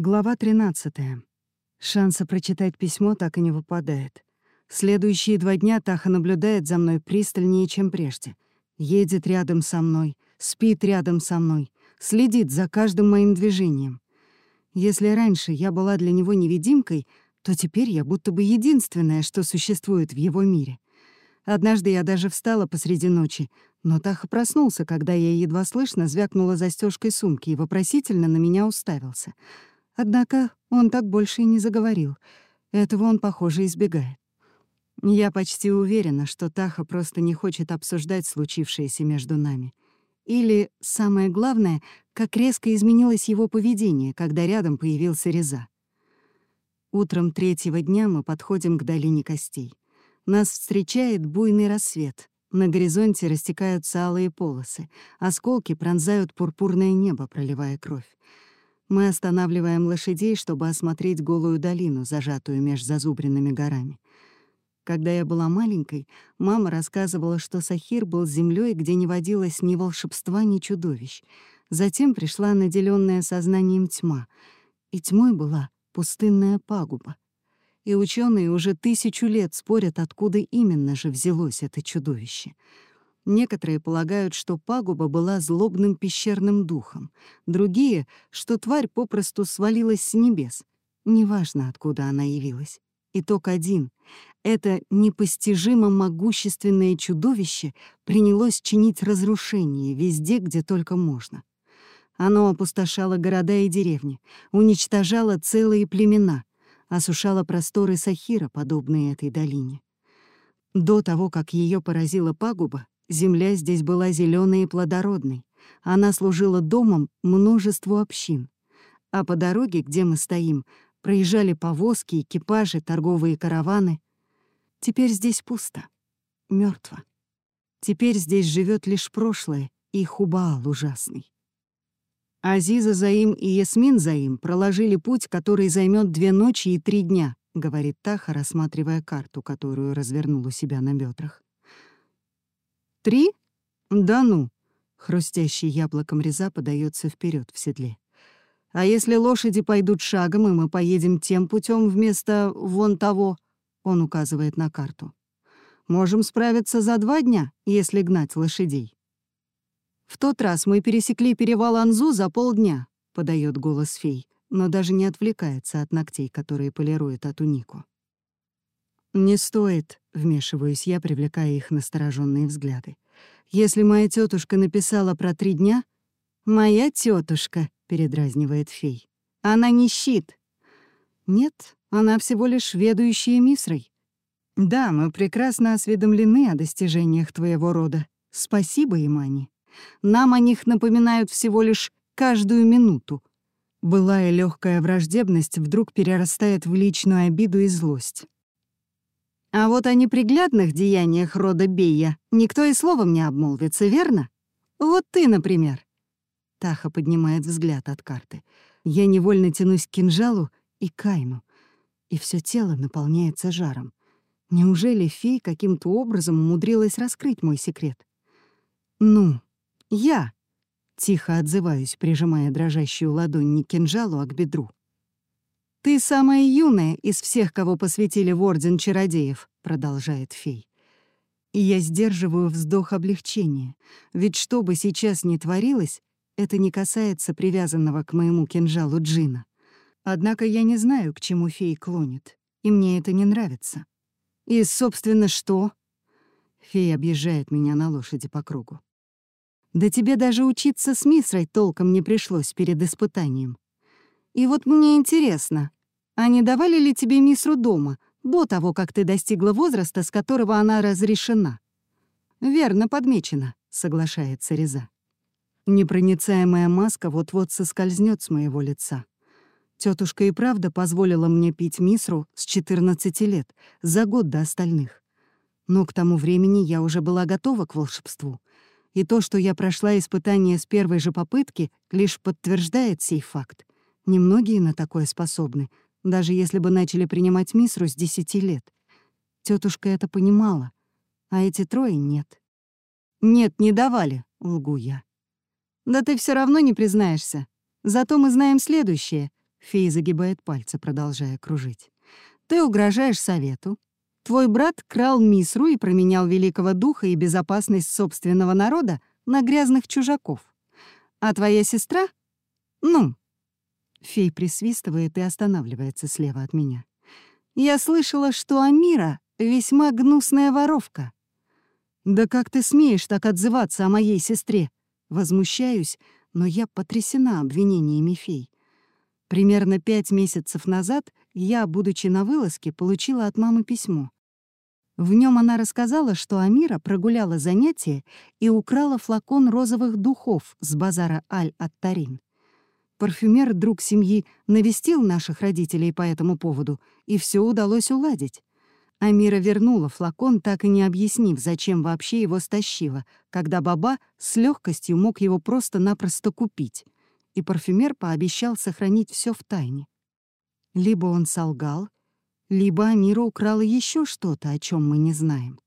Глава 13. Шанса прочитать письмо так и не выпадает. Следующие два дня Таха наблюдает за мной пристальнее, чем прежде. Едет рядом со мной, спит рядом со мной, следит за каждым моим движением. Если раньше я была для него невидимкой, то теперь я будто бы единственная, что существует в его мире. Однажды я даже встала посреди ночи, но Таха проснулся, когда я едва слышно звякнула застежкой сумки и вопросительно на меня уставился — Однако он так больше и не заговорил. Этого он, похоже, избегает. Я почти уверена, что Таха просто не хочет обсуждать случившееся между нами. Или, самое главное, как резко изменилось его поведение, когда рядом появился Реза. Утром третьего дня мы подходим к долине костей. Нас встречает буйный рассвет. На горизонте растекаются алые полосы. Осколки пронзают пурпурное небо, проливая кровь. Мы останавливаем лошадей, чтобы осмотреть голую долину, зажатую меж зазубренными горами. Когда я была маленькой, мама рассказывала, что Сахир был землей, где не водилось ни волшебства, ни чудовищ. Затем пришла наделенная сознанием тьма, и тьмой была пустынная пагуба. И ученые уже тысячу лет спорят, откуда именно же взялось это чудовище — Некоторые полагают, что пагуба была злобным пещерным духом, другие, что тварь попросту свалилась с небес. Неважно, откуда она явилась. Итог один. Это непостижимо могущественное чудовище принялось чинить разрушение везде, где только можно. Оно опустошало города и деревни, уничтожало целые племена, осушало просторы Сахира, подобные этой долине. До того, как ее поразила пагуба, Земля здесь была зеленой и плодородной. Она служила домом множеству общин. А по дороге, где мы стоим, проезжали повозки, экипажи, торговые караваны. Теперь здесь пусто, мертво. Теперь здесь живет лишь прошлое и Хубаал ужасный. Азиза Заим и Ясмин Заим проложили путь, который займет две ночи и три дня, говорит Таха, рассматривая карту, которую развернул у себя на бедрах. Три? Да ну. Хрустящий яблоком реза подается вперед в седле. А если лошади пойдут шагом, и мы поедем тем путем вместо вон того, он указывает на карту. Можем справиться за два дня, если гнать лошадей. В тот раз мы пересекли перевал Анзу за полдня, подает голос фей, но даже не отвлекается от ногтей, которые полирует от унику. «Не стоит», — вмешиваюсь я, привлекая их настороженные взгляды. «Если моя тетушка написала про три дня...» «Моя тетушка, передразнивает фей. «Она не щит». «Нет, она всего лишь ведущая мисрой». «Да, мы прекрасно осведомлены о достижениях твоего рода. Спасибо, Имани. Нам о них напоминают всего лишь каждую минуту». Былая легкая враждебность вдруг перерастает в личную обиду и злость. А вот о неприглядных деяниях рода Бея никто и словом не обмолвится, верно? Вот ты, например. Таха поднимает взгляд от карты. Я невольно тянусь к кинжалу и кайну, и все тело наполняется жаром. Неужели фей каким-то образом умудрилась раскрыть мой секрет? «Ну, я!» — тихо отзываюсь, прижимая дрожащую ладонь не к кинжалу, а к бедру. «Ты самая юная из всех, кого посвятили в Орден Чародеев», — продолжает фей. И я сдерживаю вздох облегчения, ведь что бы сейчас ни творилось, это не касается привязанного к моему кинжалу Джина. Однако я не знаю, к чему фей клонит, и мне это не нравится. И, собственно, что? Фей объезжает меня на лошади по кругу. Да тебе даже учиться с Мисрой толком не пришлось перед испытанием. И вот мне интересно, а не давали ли тебе мисру дома до того, как ты достигла возраста, с которого она разрешена? Верно подмечено, соглашается Реза. Непроницаемая маска вот-вот соскользнет с моего лица. Тетушка и правда позволила мне пить мисру с 14 лет, за год до остальных. Но к тому времени я уже была готова к волшебству. И то, что я прошла испытание с первой же попытки, лишь подтверждает сей факт. Немногие на такое способны, даже если бы начали принимать мисру с десяти лет. Тетушка это понимала, а эти трое нет. «Нет, не давали», — лгу я. «Да ты все равно не признаешься. Зато мы знаем следующее. Фей загибает пальцы, продолжая кружить. «Ты угрожаешь совету. Твой брат крал Мисру и променял великого духа и безопасность собственного народа на грязных чужаков. А твоя сестра? Ну?» Фей присвистывает и останавливается слева от меня. «Я слышала, что Амира — весьма гнусная воровка». «Да как ты смеешь так отзываться о моей сестре?» Возмущаюсь, но я потрясена обвинениями фей. Примерно пять месяцев назад я, будучи на вылазке, получила от мамы письмо. В нем она рассказала, что Амира прогуляла занятие и украла флакон розовых духов с базара Аль-Аттарин. Парфюмер, друг семьи, навестил наших родителей по этому поводу, и все удалось уладить. Амира вернула флакон, так и не объяснив, зачем вообще его стащила, когда Баба с легкостью мог его просто-напросто купить. И парфюмер пообещал сохранить все в тайне. Либо он солгал, либо Амира украла еще что-то, о чем мы не знаем.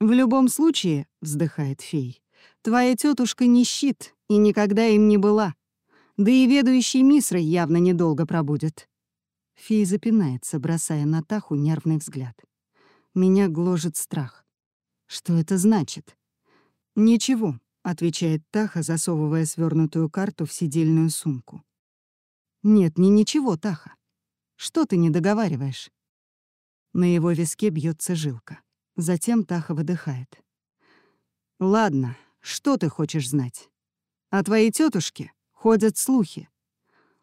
«В любом случае», — вздыхает фей, — «твоя тетушка не щит и никогда им не была. Да и ведущий Мисрой явно недолго пробудет. Фей запинается, бросая на Таху нервный взгляд. Меня гложет страх. Что это значит? «Ничего», — отвечает Таха, засовывая свернутую карту в сидельную сумку. «Нет, не ничего, Таха. Что ты не договариваешь?» На его виске бьется жилка. Затем Таха выдыхает. «Ладно, что ты хочешь знать? О твоей тетушке ходят слухи.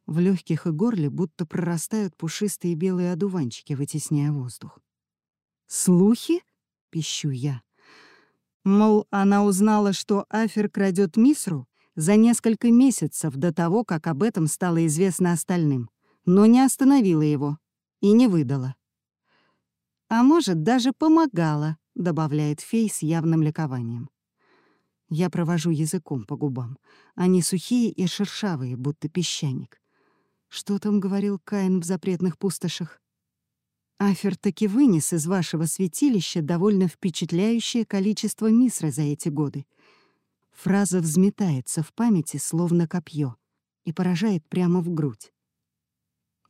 В легких и горле будто прорастают пушистые белые одуванчики, вытесняя воздух. «Слухи?» — пищу я. Мол, она узнала, что Афер крадет Мисру за несколько месяцев до того, как об этом стало известно остальным, но не остановила его и не выдала. «А может, даже помогала», — добавляет фей с явным ликованием. Я провожу языком по губам. Они сухие и шершавые, будто песчаник. Что там говорил Каин в запретных пустошах? Афер таки вынес из вашего святилища довольно впечатляющее количество мисры за эти годы. Фраза взметается в памяти, словно копье, и поражает прямо в грудь.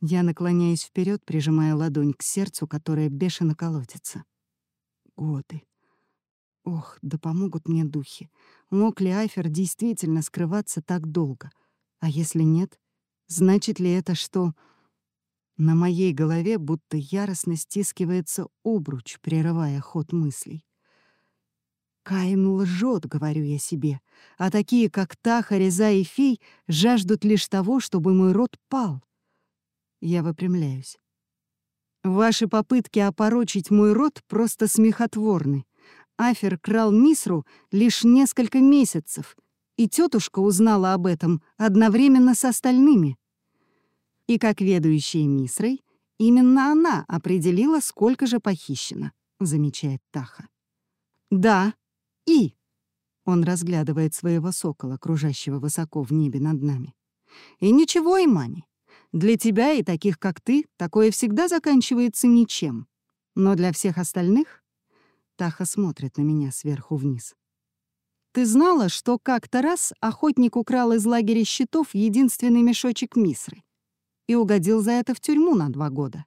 Я наклоняюсь вперед, прижимая ладонь к сердцу, которое бешено колотится. Годы. Ох, да помогут мне духи. Мог ли Афер действительно скрываться так долго? А если нет, Значит ли это, что... На моей голове будто яростно стискивается обруч, прерывая ход мыслей. Каин лжет, говорю я себе, а такие, как Таха, Реза и Фей, жаждут лишь того, чтобы мой род пал. Я выпрямляюсь. Ваши попытки опорочить мой род просто смехотворны. Афер крал Мисру лишь несколько месяцев, и тетушка узнала об этом одновременно с остальными. И как ведущая Мисрой, именно она определила, сколько же похищено, замечает Таха. Да, и... Он разглядывает своего сокола, кружащего высоко в небе над нами. И ничего, Имани. Для тебя и таких, как ты, такое всегда заканчивается ничем. Но для всех остальных... Таха смотрит на меня сверху вниз. Ты знала, что как-то раз охотник украл из лагеря щитов единственный мешочек мисры? и угодил за это в тюрьму на два года.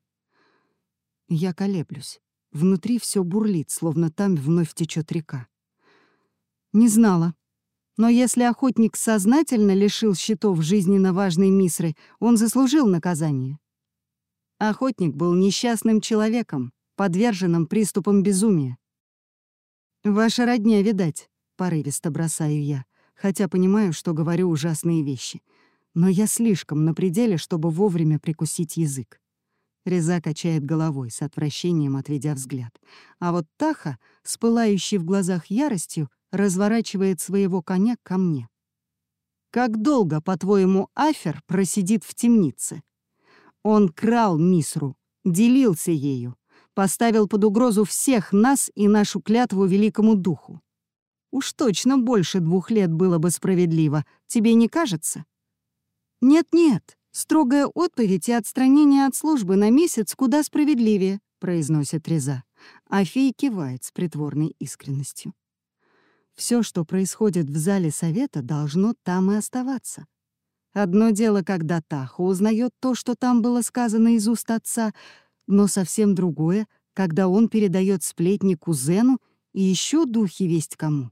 Я колеблюсь. Внутри все бурлит, словно там вновь течет река. Не знала. Но если охотник сознательно лишил счетов жизненно важной мисры, он заслужил наказание. Охотник был несчастным человеком, подверженным приступам безумия. «Ваша родня, видать», — порывисто бросаю я, хотя понимаю, что говорю ужасные вещи — но я слишком на пределе, чтобы вовремя прикусить язык. Реза качает головой, с отвращением отведя взгляд. А вот Таха, с пылающей в глазах яростью, разворачивает своего коня ко мне. «Как долго, по-твоему, Афер просидит в темнице? Он крал Мисру, делился ею, поставил под угрозу всех нас и нашу клятву Великому Духу. Уж точно больше двух лет было бы справедливо, тебе не кажется?» «Нет-нет, строгая отповедь и отстранение от службы на месяц куда справедливее», — произносит Реза. А фей кивает с притворной искренностью. Все, что происходит в зале совета, должно там и оставаться. Одно дело, когда Таха узнает то, что там было сказано из уст отца, но совсем другое, когда он передает сплетни кузену и еще духи весть кому.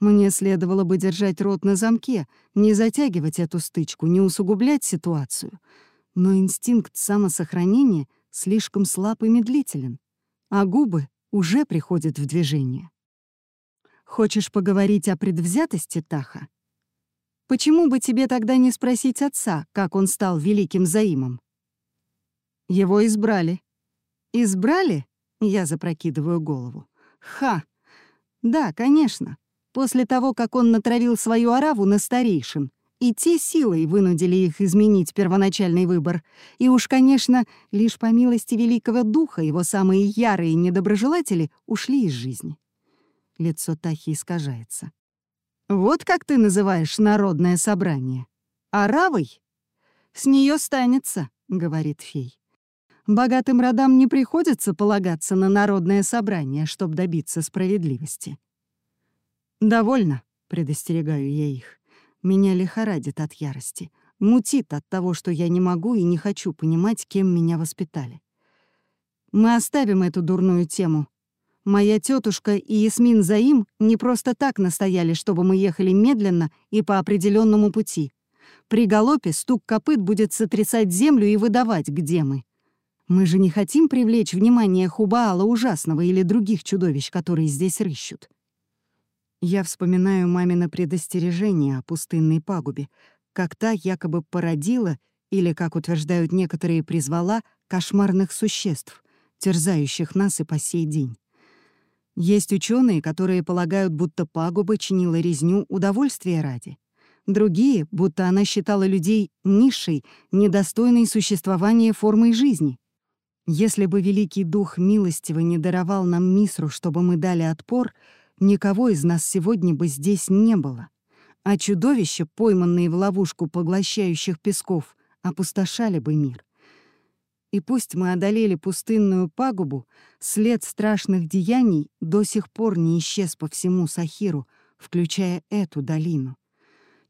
Мне следовало бы держать рот на замке, не затягивать эту стычку, не усугублять ситуацию. Но инстинкт самосохранения слишком слаб и медлителен, а губы уже приходят в движение. Хочешь поговорить о предвзятости Таха? Почему бы тебе тогда не спросить отца, как он стал великим заимом? Его избрали. Избрали? Я запрокидываю голову. Ха! Да, конечно. После того, как он натравил свою ораву на старейшин, и те силой вынудили их изменить первоначальный выбор. И уж, конечно, лишь по милости Великого Духа его самые ярые недоброжелатели ушли из жизни. Лицо Тахи искажается. «Вот как ты называешь народное собрание? Аравой?» «С нее станется», — говорит фей. «Богатым родам не приходится полагаться на народное собрание, чтобы добиться справедливости». «Довольно», — предостерегаю я их. Меня лихорадит от ярости, мутит от того, что я не могу и не хочу понимать, кем меня воспитали. Мы оставим эту дурную тему. Моя тетушка и Ясмин Заим не просто так настояли, чтобы мы ехали медленно и по определенному пути. При галопе стук копыт будет сотрясать землю и выдавать, где мы. Мы же не хотим привлечь внимание Хубаала Ужасного или других чудовищ, которые здесь рыщут. Я вспоминаю мамино предостережение о пустынной пагубе, как та якобы породила или, как утверждают некоторые, призвала кошмарных существ, терзающих нас и по сей день. Есть ученые, которые полагают, будто пагуба чинила резню удовольствия ради. Другие, будто она считала людей низшей, недостойной существования формой жизни. Если бы Великий Дух милостиво не даровал нам Мисру, чтобы мы дали отпор — никого из нас сегодня бы здесь не было, а чудовища, пойманные в ловушку поглощающих песков, опустошали бы мир. И пусть мы одолели пустынную пагубу, след страшных деяний до сих пор не исчез по всему Сахиру, включая эту долину.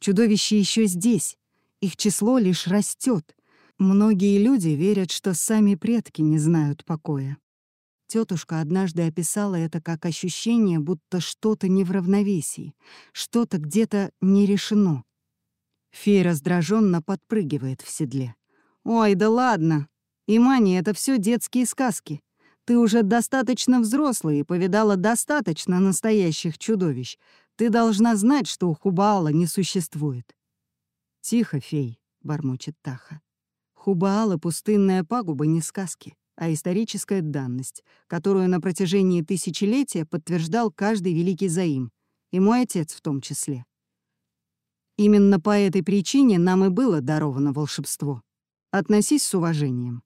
Чудовища еще здесь, их число лишь растет. Многие люди верят, что сами предки не знают покоя. Тетушка однажды описала это как ощущение, будто что-то не в равновесии, что-то где-то не решено. Фей раздраженно подпрыгивает в седле. «Ой, да ладно! Имани, это все детские сказки. Ты уже достаточно взрослая и повидала достаточно настоящих чудовищ. Ты должна знать, что у Хубаала не существует». «Тихо, фей», — бормочет Таха. «Хубаала — пустынная пагуба, не сказки а историческая данность, которую на протяжении тысячелетия подтверждал каждый великий заим, и мой отец в том числе. Именно по этой причине нам и было даровано волшебство. Относись с уважением.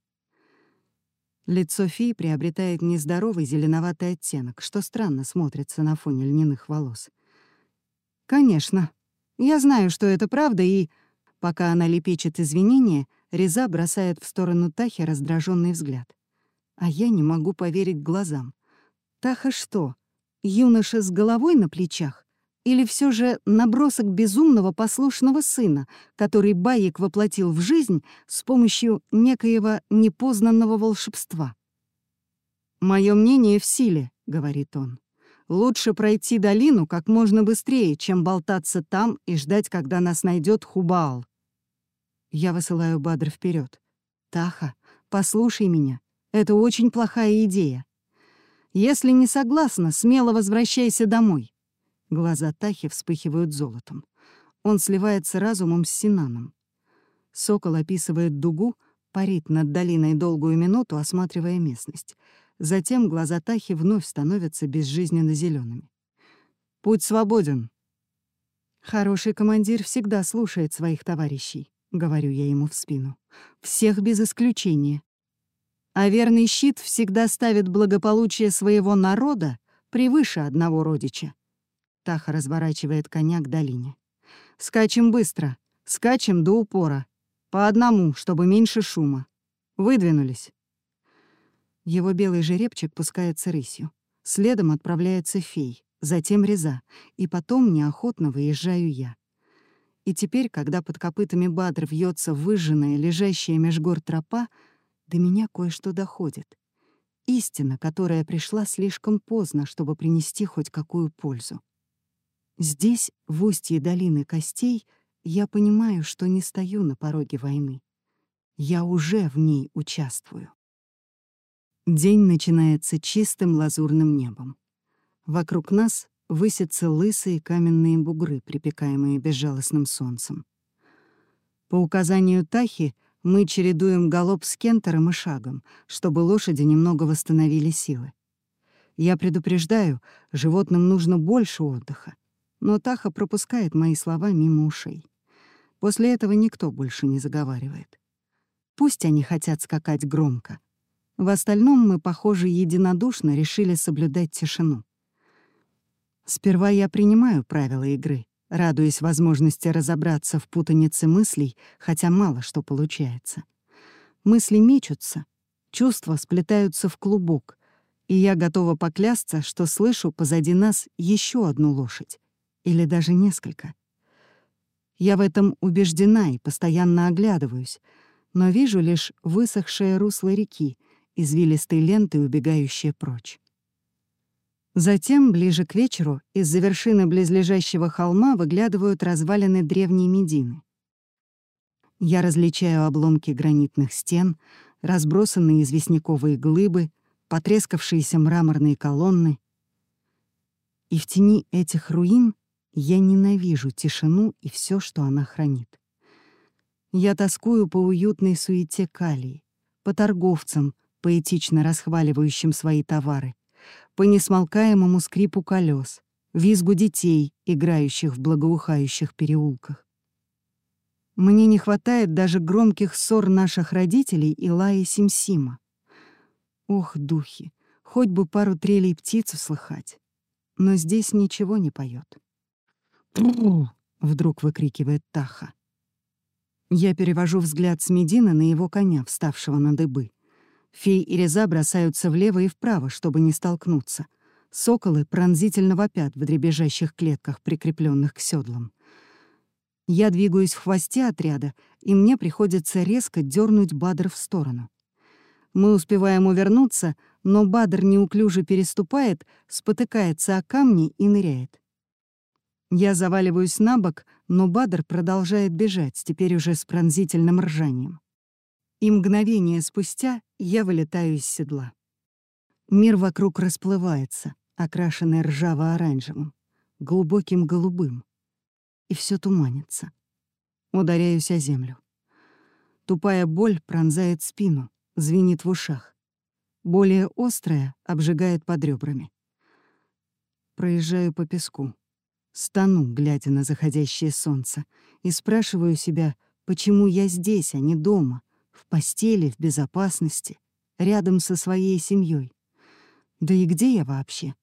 Лицо Фи приобретает нездоровый зеленоватый оттенок, что странно смотрится на фоне льняных волос. «Конечно. Я знаю, что это правда, и...» Пока она лепечет извинения, Реза бросает в сторону Тахи раздраженный взгляд. А я не могу поверить глазам. Таха что, юноша с головой на плечах? Или все же набросок безумного послушного сына, который Баек воплотил в жизнь с помощью некоего непознанного волшебства? «Мое мнение в силе», — говорит он. «Лучше пройти долину как можно быстрее, чем болтаться там и ждать, когда нас найдет Хубаал». Я высылаю Бадр вперед. «Таха, послушай меня. Это очень плохая идея. Если не согласна, смело возвращайся домой». Глаза Тахи вспыхивают золотом. Он сливается разумом с Синаном. Сокол описывает дугу, парит над долиной долгую минуту, осматривая местность. Затем глаза Тахи вновь становятся безжизненно зелеными. «Путь свободен». Хороший командир всегда слушает своих товарищей. — говорю я ему в спину. «Всех без исключения. А верный щит всегда ставит благополучие своего народа превыше одного родича». Таха разворачивает коня к долине. «Скачем быстро, скачем до упора. По одному, чтобы меньше шума. Выдвинулись». Его белый жеребчик пускается рысью. Следом отправляется фей, затем реза, и потом неохотно выезжаю я. И теперь, когда под копытами Бадр вьется выжженная, лежащая меж гор тропа, до меня кое-что доходит. Истина, которая пришла слишком поздно, чтобы принести хоть какую пользу. Здесь, в устье долины костей, я понимаю, что не стою на пороге войны. Я уже в ней участвую. День начинается чистым лазурным небом. Вокруг нас высятся лысые каменные бугры, припекаемые безжалостным солнцем. По указанию Тахи мы чередуем галоп с кентером и шагом, чтобы лошади немного восстановили силы. Я предупреждаю, животным нужно больше отдыха, но Таха пропускает мои слова мимо ушей. После этого никто больше не заговаривает. Пусть они хотят скакать громко. В остальном мы, похоже, единодушно решили соблюдать тишину. Сперва я принимаю правила игры, радуясь возможности разобраться в путанице мыслей, хотя мало что получается. Мысли мечутся, чувства сплетаются в клубок, и я готова поклясться, что слышу позади нас еще одну лошадь, или даже несколько. Я в этом убеждена и постоянно оглядываюсь, но вижу лишь высохшее русло реки, извилистой лентой, убегающие прочь. Затем, ближе к вечеру, из-за вершины близлежащего холма выглядывают развалины древней Медины. Я различаю обломки гранитных стен, разбросанные известняковые глыбы, потрескавшиеся мраморные колонны. И в тени этих руин я ненавижу тишину и все, что она хранит. Я тоскую по уютной суете Калии, по торговцам, поэтично расхваливающим свои товары, по несмолкаемому скрипу колес, визгу детей, играющих в благоухающих переулках. Мне не хватает даже громких ссор наших родителей и лаи Симсима. Ох, духи, хоть бы пару трелей птиц услыхать. Но здесь ничего не поет. вдруг выкрикивает Таха. Я перевожу взгляд с Медина на его коня, вставшего на дыбы. Фей и Реза бросаются влево и вправо, чтобы не столкнуться. Соколы пронзительно вопят в дребезжащих клетках, прикрепленных к седлам. Я двигаюсь в хвосте отряда, и мне приходится резко дернуть Бадр в сторону. Мы успеваем увернуться, но Бадр неуклюже переступает, спотыкается о камни и ныряет. Я заваливаюсь на бок, но Бадр продолжает бежать, теперь уже с пронзительным ржанием. И мгновение спустя я вылетаю из седла. Мир вокруг расплывается, окрашенный ржаво-оранжевым, глубоким голубым. И все туманится. Ударяюсь о землю. Тупая боль пронзает спину, звенит в ушах. Более острая обжигает под ребрами. Проезжаю по песку. Стану, глядя на заходящее солнце, и спрашиваю себя, почему я здесь, а не дома, в постели, в безопасности, рядом со своей семьей. Да и где я вообще?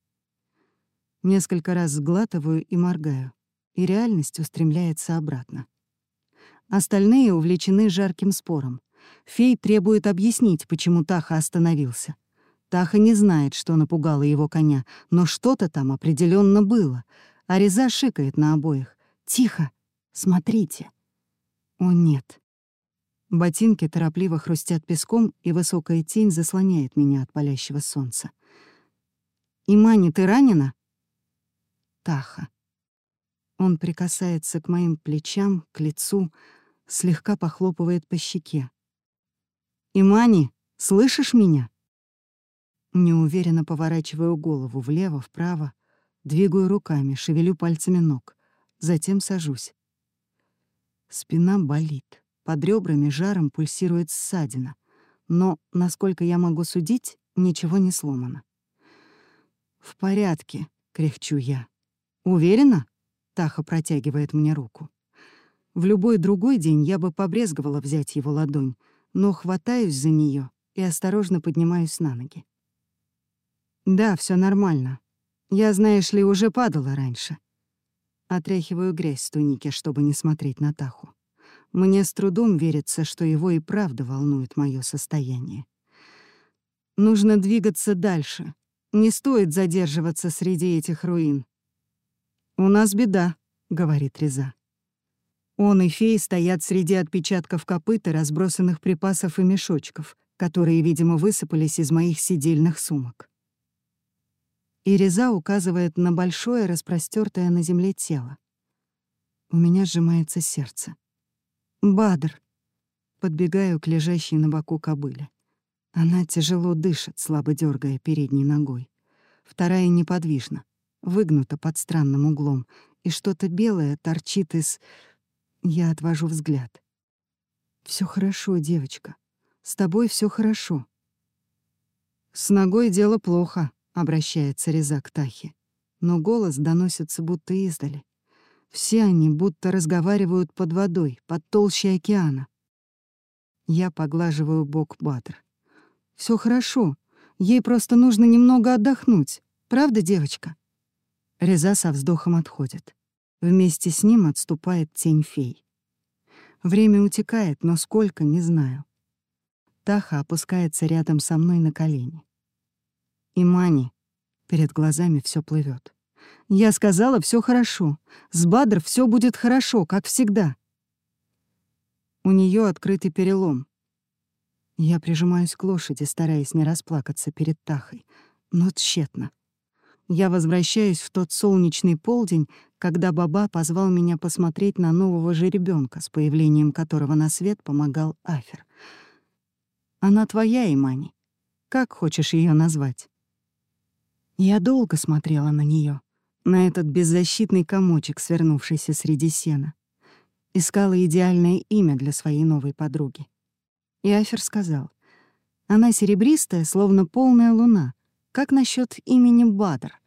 Несколько раз сглатываю и моргаю, и реальность устремляется обратно. Остальные увлечены жарким спором. Фей требует объяснить, почему Таха остановился. Таха не знает, что напугало его коня, но что-то там определенно было — а Реза шикает на обоих. «Тихо! Смотрите!» «О, нет!» Ботинки торопливо хрустят песком, и высокая тень заслоняет меня от палящего солнца. «Имани, ты ранена?» «Таха». Он прикасается к моим плечам, к лицу, слегка похлопывает по щеке. «Имани, слышишь меня?» Неуверенно поворачиваю голову влево, вправо, Двигаю руками, шевелю пальцами ног. Затем сажусь. Спина болит. Под ребрами жаром пульсирует ссадина. Но, насколько я могу судить, ничего не сломано. «В порядке», — кряхчу я. «Уверена?» — Таха протягивает мне руку. В любой другой день я бы побрезговала взять его ладонь, но хватаюсь за нее и осторожно поднимаюсь на ноги. «Да, все нормально. Я, знаешь ли, уже падала раньше. Отряхиваю грязь с туники, чтобы не смотреть на Таху. Мне с трудом верится, что его и правда волнует мое состояние. Нужно двигаться дальше. Не стоит задерживаться среди этих руин. «У нас беда», — говорит Реза. Он и фей стоят среди отпечатков копыт и разбросанных припасов и мешочков, которые, видимо, высыпались из моих сидельных сумок. И Реза указывает на большое, распростертое на земле тело. У меня сжимается сердце. «Бадр!» Подбегаю к лежащей на боку кобыле. Она тяжело дышит, слабо дергая передней ногой. Вторая неподвижна, выгнута под странным углом, и что-то белое торчит из... Я отвожу взгляд. Все хорошо, девочка. С тобой все хорошо. С ногой дело плохо, обращается Реза к Тахе. Но голос доносится будто издали. Все они будто разговаривают под водой, под толщей океана. Я поглаживаю бок Батра. Все хорошо. Ей просто нужно немного отдохнуть. Правда, девочка?» Реза со вздохом отходит. Вместе с ним отступает тень фей. Время утекает, но сколько — не знаю. Таха опускается рядом со мной на колени. И Мани. Перед глазами все плывет. Я сказала, все хорошо. С Бадр все будет хорошо, как всегда. У нее открытый перелом. Я прижимаюсь к лошади, стараясь не расплакаться перед Тахой, но тщетно. Я возвращаюсь в тот солнечный полдень, когда Баба позвал меня посмотреть на нового жеребенка, с появлением которого на свет помогал Афер. Она твоя, Имани. Как хочешь ее назвать? Я долго смотрела на нее, на этот беззащитный комочек, свернувшийся среди сена. Искала идеальное имя для своей новой подруги. И Афер сказал, «Она серебристая, словно полная луна. Как насчет имени Бадр?»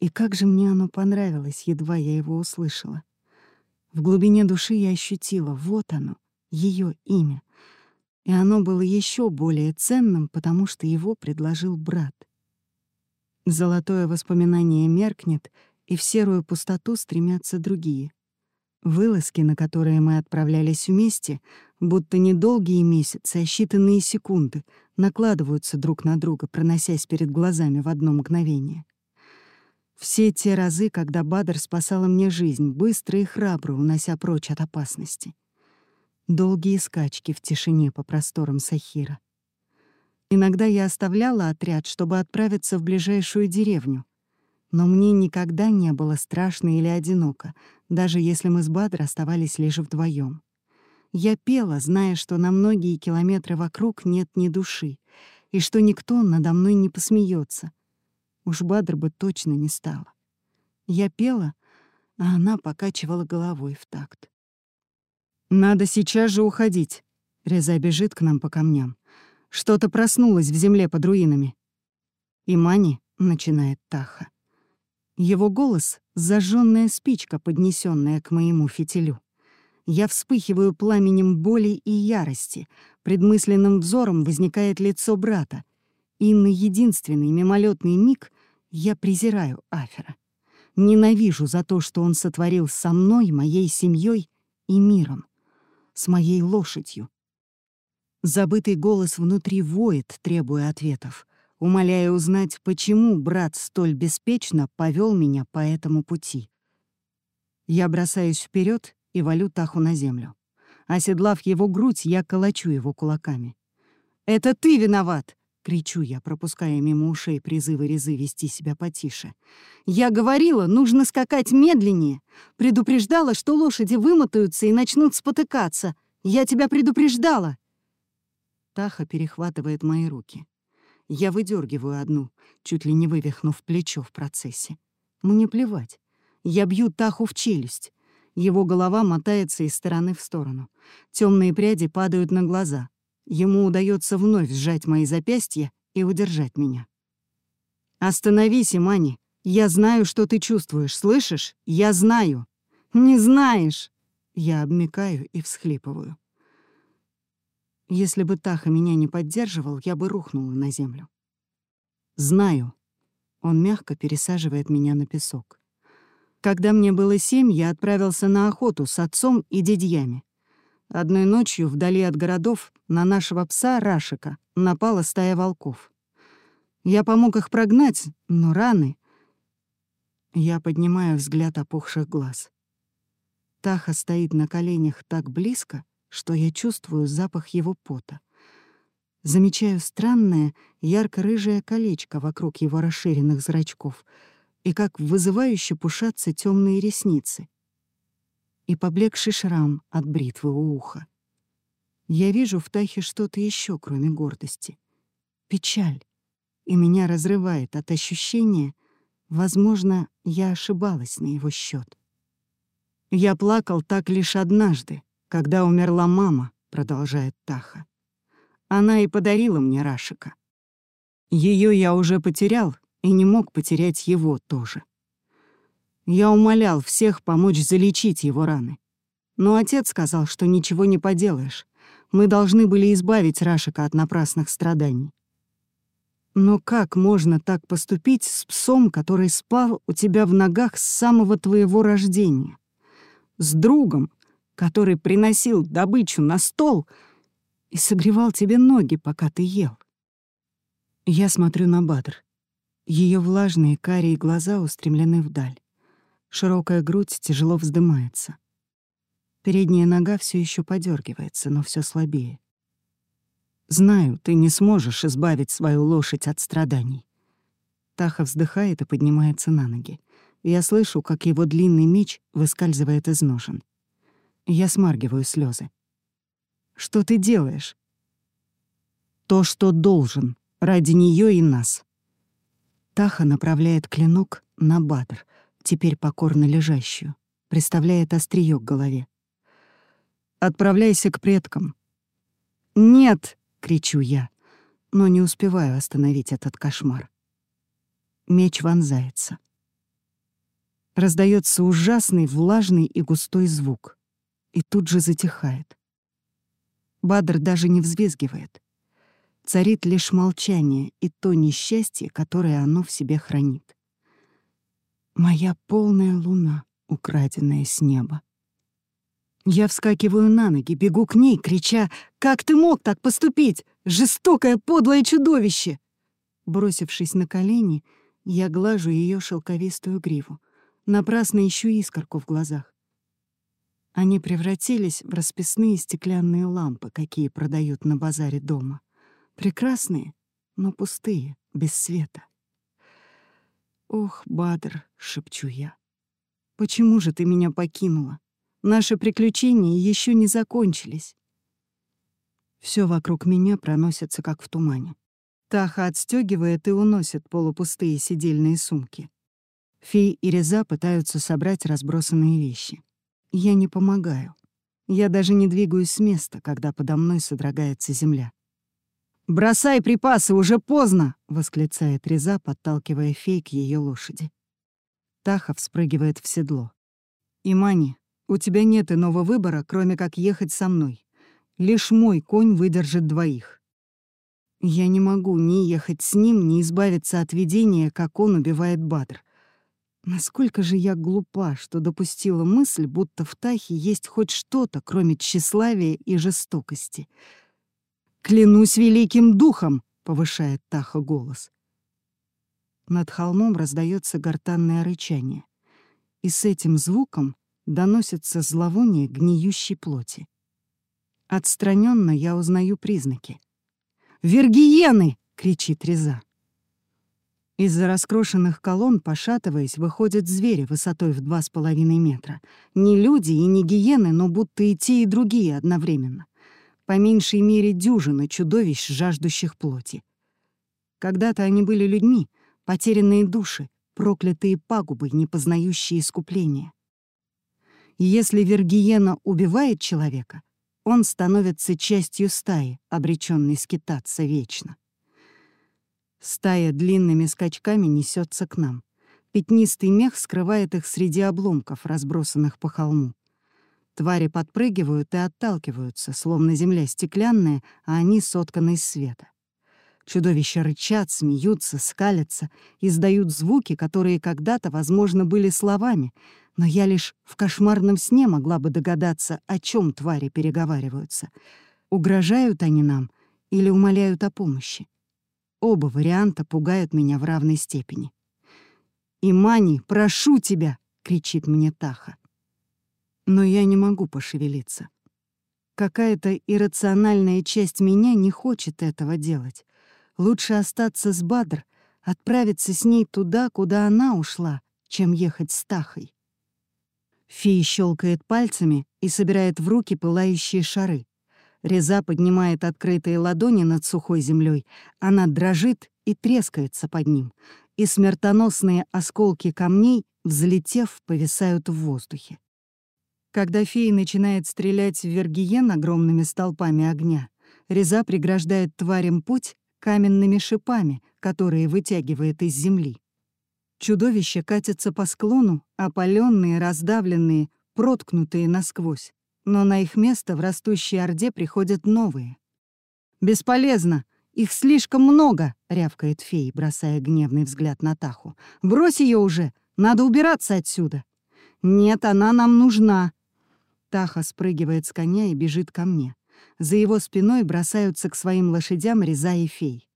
И как же мне оно понравилось, едва я его услышала. В глубине души я ощутила, вот оно, ее имя. И оно было еще более ценным, потому что его предложил брат. Золотое воспоминание меркнет, и в серую пустоту стремятся другие. Вылазки, на которые мы отправлялись вместе, будто не долгие месяцы, а считанные секунды, накладываются друг на друга, проносясь перед глазами в одно мгновение. Все те разы, когда Бадр спасала мне жизнь, быстро и храбро унося прочь от опасности. Долгие скачки в тишине по просторам Сахира. Иногда я оставляла отряд, чтобы отправиться в ближайшую деревню — но мне никогда не было страшно или одиноко, даже если мы с Бадр оставались лишь вдвоем. Я пела, зная, что на многие километры вокруг нет ни души, и что никто надо мной не посмеется. Уж Бадр бы точно не стала. Я пела, а она покачивала головой в такт. «Надо сейчас же уходить», — Реза бежит к нам по камням. «Что-то проснулось в земле под руинами». «Имани», — начинает Таха. Его голос — зажженная спичка, поднесенная к моему фитилю. Я вспыхиваю пламенем боли и ярости. Предмысленным взором возникает лицо брата. И на единственный мимолетный миг я презираю Афера. Ненавижу за то, что он сотворил со мной, моей семьей и миром. С моей лошадью. Забытый голос внутри воет, требуя ответов умоляя узнать, почему брат столь беспечно повел меня по этому пути. Я бросаюсь вперед и валю Таху на землю. Оседлав его грудь, я колочу его кулаками. «Это ты виноват!» — кричу я, пропуская мимо ушей призывы Резы вести себя потише. «Я говорила, нужно скакать медленнее. Предупреждала, что лошади вымотаются и начнут спотыкаться. Я тебя предупреждала!» Таха перехватывает мои руки. Я выдергиваю одну, чуть ли не вывихнув плечо в процессе. Мне плевать. Я бью Таху в челюсть. Его голова мотается из стороны в сторону. Темные пряди падают на глаза. Ему удается вновь сжать мои запястья и удержать меня. «Остановись, Имани. Я знаю, что ты чувствуешь, слышишь? Я знаю». «Не знаешь!» Я обмикаю и всхлипываю. Если бы Таха меня не поддерживал, я бы рухнула на землю. Знаю. Он мягко пересаживает меня на песок. Когда мне было семь, я отправился на охоту с отцом и дядьями. Одной ночью вдали от городов на нашего пса Рашика напала стая волков. Я помог их прогнать, но раны... Я поднимаю взгляд опухших глаз. Таха стоит на коленях так близко, что я чувствую запах его пота. Замечаю странное ярко-рыжее колечко вокруг его расширенных зрачков и как вызывающе пушатся темные ресницы и поблекший шрам от бритвы у уха. Я вижу в Тахе что-то еще, кроме гордости. Печаль. И меня разрывает от ощущения, возможно, я ошибалась на его счет. «Я плакал так лишь однажды, когда умерла мама», — продолжает Таха. Она и подарила мне Рашика. Ее я уже потерял и не мог потерять его тоже. Я умолял всех помочь залечить его раны. Но отец сказал, что ничего не поделаешь. Мы должны были избавить Рашика от напрасных страданий. Но как можно так поступить с псом, который спал у тебя в ногах с самого твоего рождения? С другом, который приносил добычу на стол — и согревал тебе ноги, пока ты ел. Я смотрю на Бадр. Ее влажные карие глаза устремлены вдаль. Широкая грудь тяжело вздымается. Передняя нога все еще подергивается, но все слабее. Знаю, ты не сможешь избавить свою лошадь от страданий. Таха вздыхает и поднимается на ноги. Я слышу, как его длинный меч выскальзывает из ножен. Я смаргиваю слезы. Что ты делаешь? То, что должен, ради нее и нас. Таха направляет клинок на Бадр, теперь покорно лежащую, представляет острие к голове. «Отправляйся к предкам». «Нет!» — кричу я, но не успеваю остановить этот кошмар. Меч вонзается. Раздается ужасный, влажный и густой звук, и тут же затихает. Бадр даже не взвизгивает. Царит лишь молчание и то несчастье, которое оно в себе хранит. Моя полная луна, украденная с неба. Я вскакиваю на ноги, бегу к ней, крича «Как ты мог так поступить? Жестокое, подлое чудовище!» Бросившись на колени, я глажу ее шелковистую гриву. Напрасно ищу искорку в глазах. Они превратились в расписные стеклянные лампы, какие продают на базаре дома. Прекрасные, но пустые, без света. «Ох, Бадр», — шепчу я, — «почему же ты меня покинула? Наши приключения еще не закончились». Все вокруг меня проносится, как в тумане. Таха отстегивает и уносит полупустые сидельные сумки. Фей и Реза пытаются собрать разбросанные вещи. Я не помогаю. Я даже не двигаюсь с места, когда подо мной содрогается земля. «Бросай припасы, уже поздно!» — восклицает Реза, подталкивая фей к ее лошади. Таха вспрыгивает в седло. «Имани, у тебя нет иного выбора, кроме как ехать со мной. Лишь мой конь выдержит двоих. Я не могу ни ехать с ним, ни избавиться от видения, как он убивает Бадр. Насколько же я глупа, что допустила мысль, будто в Тахе есть хоть что-то, кроме тщеславия и жестокости. «Клянусь великим духом!» — повышает Таха голос. Над холмом раздается гортанное рычание, и с этим звуком доносится зловоние гниющей плоти. Отстраненно я узнаю признаки. «Вергиены!» — кричит Реза. Из-за раскрошенных колонн, пошатываясь, выходят звери высотой в два с половиной метра. Не люди и не гиены, но будто и те, и другие одновременно. По меньшей мере дюжины чудовищ, жаждущих плоти. Когда-то они были людьми, потерянные души, проклятые пагубы, не познающие искупления. Если Вергиена убивает человека, он становится частью стаи, обреченной скитаться вечно. Стая длинными скачками несется к нам. Пятнистый мех скрывает их среди обломков, разбросанных по холму. Твари подпрыгивают и отталкиваются, словно земля стеклянная, а они сотканы из света. Чудовища рычат, смеются, скалятся, издают звуки, которые когда-то, возможно, были словами, но я лишь в кошмарном сне могла бы догадаться, о чем твари переговариваются. Угрожают они нам или умоляют о помощи? Оба варианта пугают меня в равной степени. «Имани, прошу тебя!» — кричит мне Таха. Но я не могу пошевелиться. Какая-то иррациональная часть меня не хочет этого делать. Лучше остаться с Бадр, отправиться с ней туда, куда она ушла, чем ехать с Тахой. Фи щелкает пальцами и собирает в руки пылающие шары. Реза поднимает открытые ладони над сухой землей. Она дрожит и трескается под ним, и смертоносные осколки камней, взлетев, повисают в воздухе. Когда фея начинает стрелять в Вергиен огромными столпами огня, Реза преграждает тварям путь каменными шипами, которые вытягивает из земли. Чудовища катятся по склону, опаленные, раздавленные, проткнутые насквозь, но на их место в растущей орде приходят новые. «Бесполезно! Их слишком много!» — рявкает фей, бросая гневный взгляд на Таху. «Брось ее уже! Надо убираться отсюда!» «Нет, она нам нужна!» Таха спрыгивает с коня и бежит ко мне. За его спиной бросаются к своим лошадям Реза и Фей.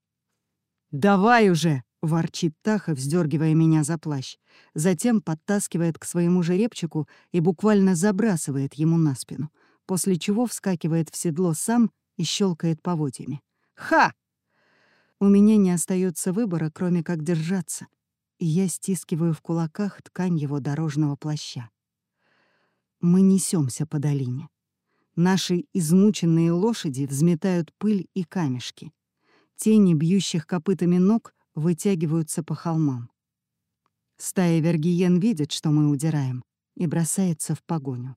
«Давай уже!» — ворчит Таха, вздергивая меня за плащ. Затем подтаскивает к своему жеребчику и буквально забрасывает ему на спину, после чего вскакивает в седло сам и щелкает поводьями. «Ха!» У меня не остается выбора, кроме как держаться, и я стискиваю в кулаках ткань его дорожного плаща. Мы несемся по долине. Наши измученные лошади взметают пыль и камешки. Тени бьющих копытами ног вытягиваются по холмам. Стая вергиен видит, что мы удираем, и бросается в погоню.